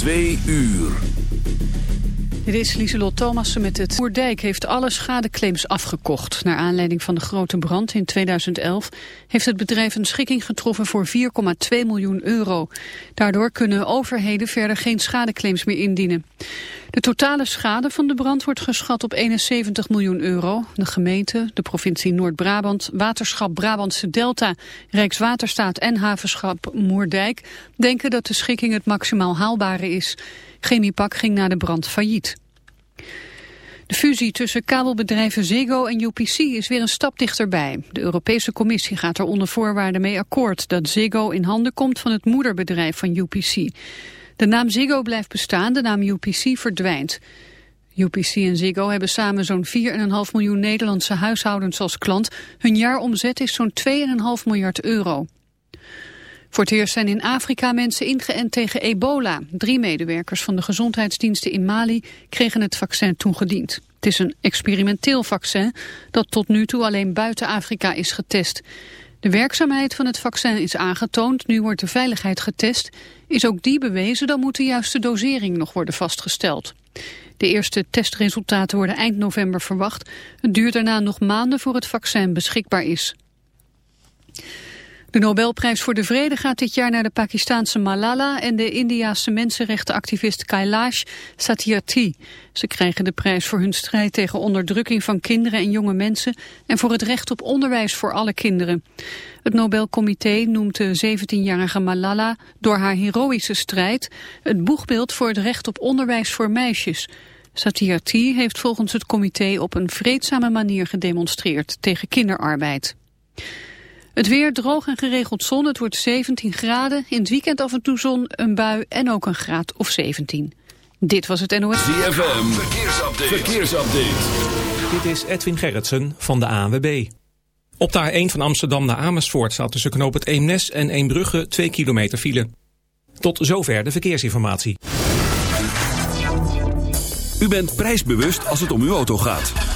Twee uur. Dit is Lieselot Thomassen met het Moerdijk heeft alle schadeclaims afgekocht. Naar aanleiding van de grote brand in 2011 heeft het bedrijf een schikking getroffen voor 4,2 miljoen euro. Daardoor kunnen overheden verder geen schadeclaims meer indienen. De totale schade van de brand wordt geschat op 71 miljoen euro. De gemeente, de provincie Noord-Brabant, Waterschap Brabantse Delta, Rijkswaterstaat en Havenschap Moerdijk denken dat de schikking het maximaal haalbare is. Chemiepak ging na de brand failliet. De fusie tussen kabelbedrijven Ziggo en UPC is weer een stap dichterbij. De Europese Commissie gaat er onder voorwaarden mee akkoord dat Ziggo in handen komt van het moederbedrijf van UPC. De naam Ziggo blijft bestaan, de naam UPC verdwijnt. UPC en Ziggo hebben samen zo'n 4,5 miljoen Nederlandse huishoudens als klant. Hun jaaromzet is zo'n 2,5 miljard euro. Voor het eerst zijn in Afrika mensen ingeënt tegen ebola. Drie medewerkers van de gezondheidsdiensten in Mali kregen het vaccin toegediend. Het is een experimenteel vaccin dat tot nu toe alleen buiten Afrika is getest. De werkzaamheid van het vaccin is aangetoond, nu wordt de veiligheid getest. Is ook die bewezen, dan moet de juiste dosering nog worden vastgesteld. De eerste testresultaten worden eind november verwacht. Het duurt daarna nog maanden voor het vaccin beschikbaar is. De Nobelprijs voor de Vrede gaat dit jaar naar de Pakistaanse Malala en de Indiase mensenrechtenactivist Kailash Satyarthi. Ze krijgen de prijs voor hun strijd tegen onderdrukking van kinderen en jonge mensen en voor het recht op onderwijs voor alle kinderen. Het Nobelcomité noemt de 17-jarige Malala door haar heroïsche strijd het boegbeeld voor het recht op onderwijs voor meisjes. Satyarthi heeft volgens het comité op een vreedzame manier gedemonstreerd tegen kinderarbeid. Het weer droog en geregeld zon. Het wordt 17 graden. In het weekend af en toe zon, een bui en ook een graad of 17. Dit was het NOS. ZFM. Verkeersupdate. Verkeersupdate. Dit is Edwin Gerritsen van de ANWB. Op de A1 van Amsterdam naar Amersfoort staat tussen knoop het Eemnes en Eembrugge 2 kilometer file. Tot zover de verkeersinformatie. U bent prijsbewust als het om uw auto gaat.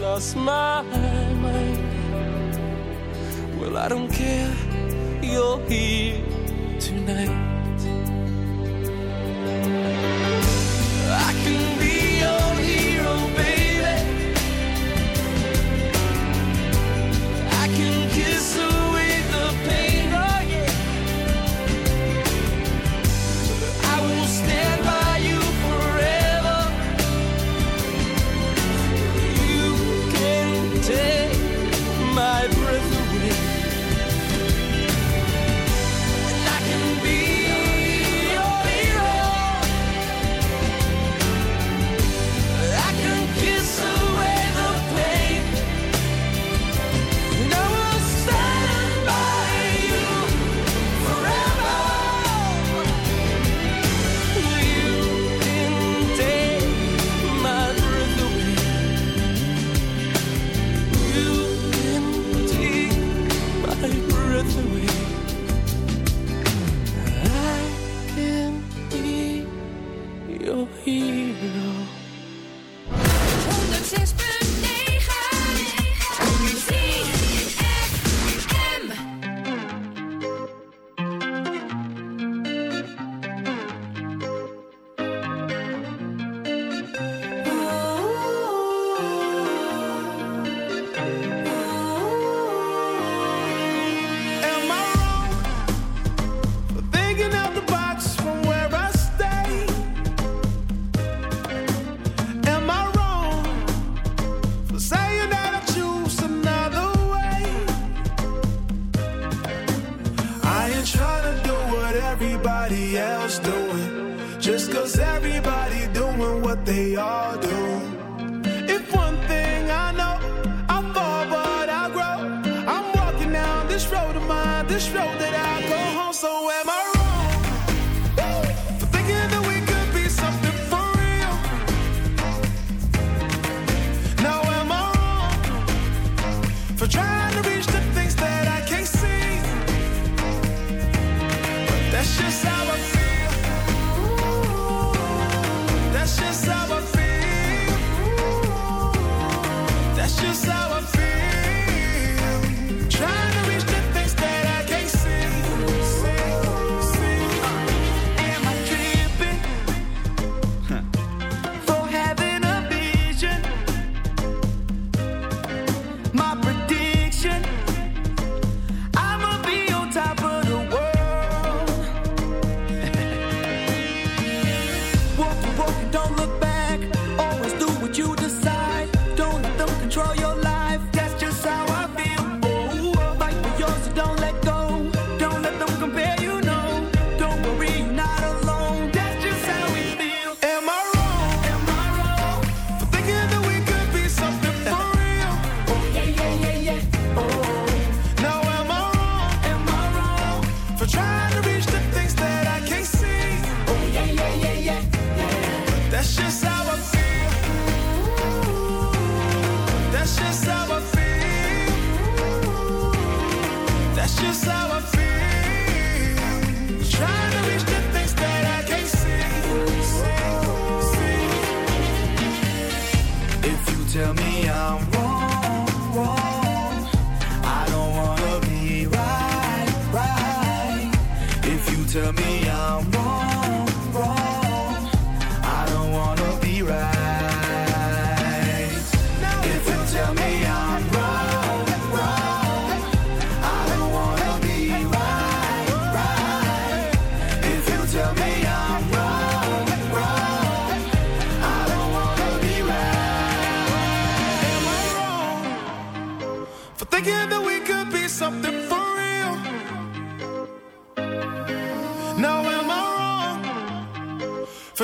lost my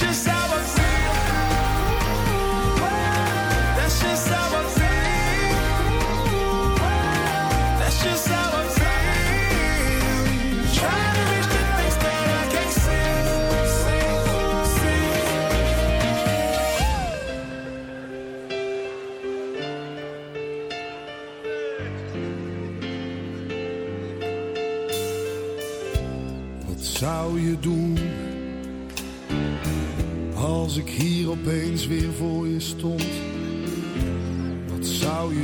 precious.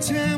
pretend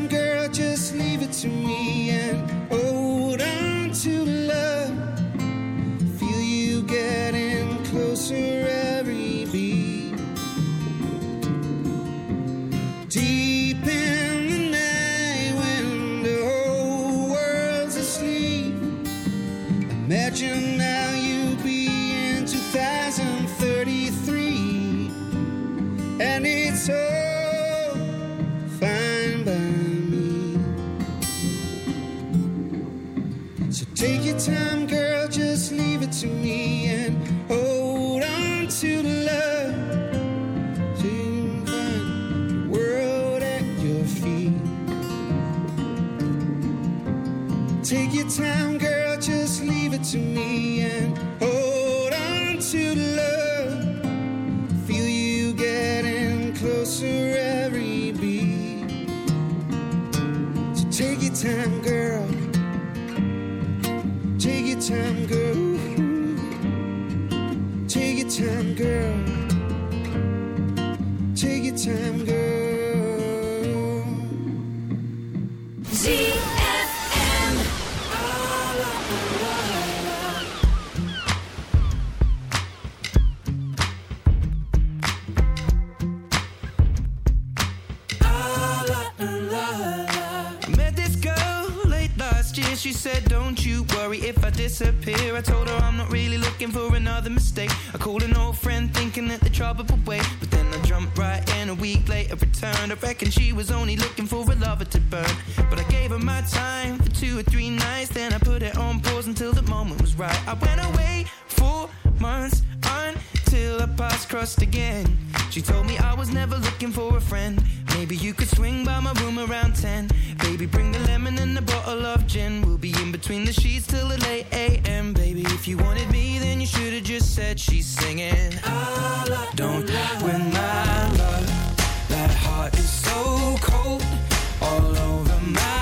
two or three nights. Then I put it on pause until the moment was right. I went away four months until our paths crossed again. She told me I was never looking for a friend. Maybe you could swing by my room around 10. Baby, bring the lemon and a bottle of gin. We'll be in between the sheets till the late AM. Baby, if you wanted me, then you should have just said she's singing. Don't win my love. That heart is so cold. All over my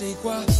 c'est quoi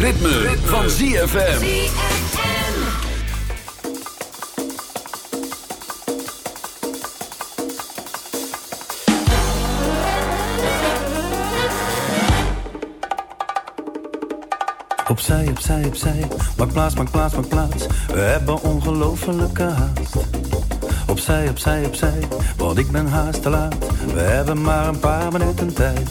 Ritme, van ZFM. Opzij, opzij, opzij. Maak plaats, maak plaats, maak plaats. We hebben ongelofelijke haast. Opzij, opzij, opzij. Want ik ben haast te laat. We hebben maar een paar minuten tijd.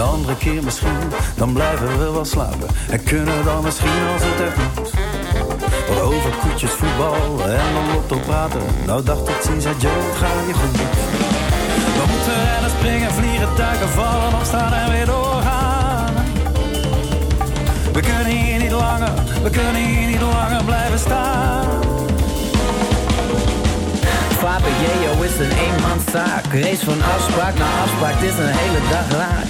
Een andere keer misschien, dan blijven we wel slapen. En kunnen dan misschien als het echt moet. Wat over koetjes, voetbal en dan lotto praten. Nou dag tot ziens, adieu, het gaat je goed. We moeten rennen, springen, vliegen, duiken, vallen, opstaan en weer doorgaan. We kunnen hier niet langer, we kunnen hier niet langer blijven staan. Jeo is een eenmanszaak. Race van afspraak naar afspraak, het is een hele dag raak.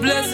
Bless.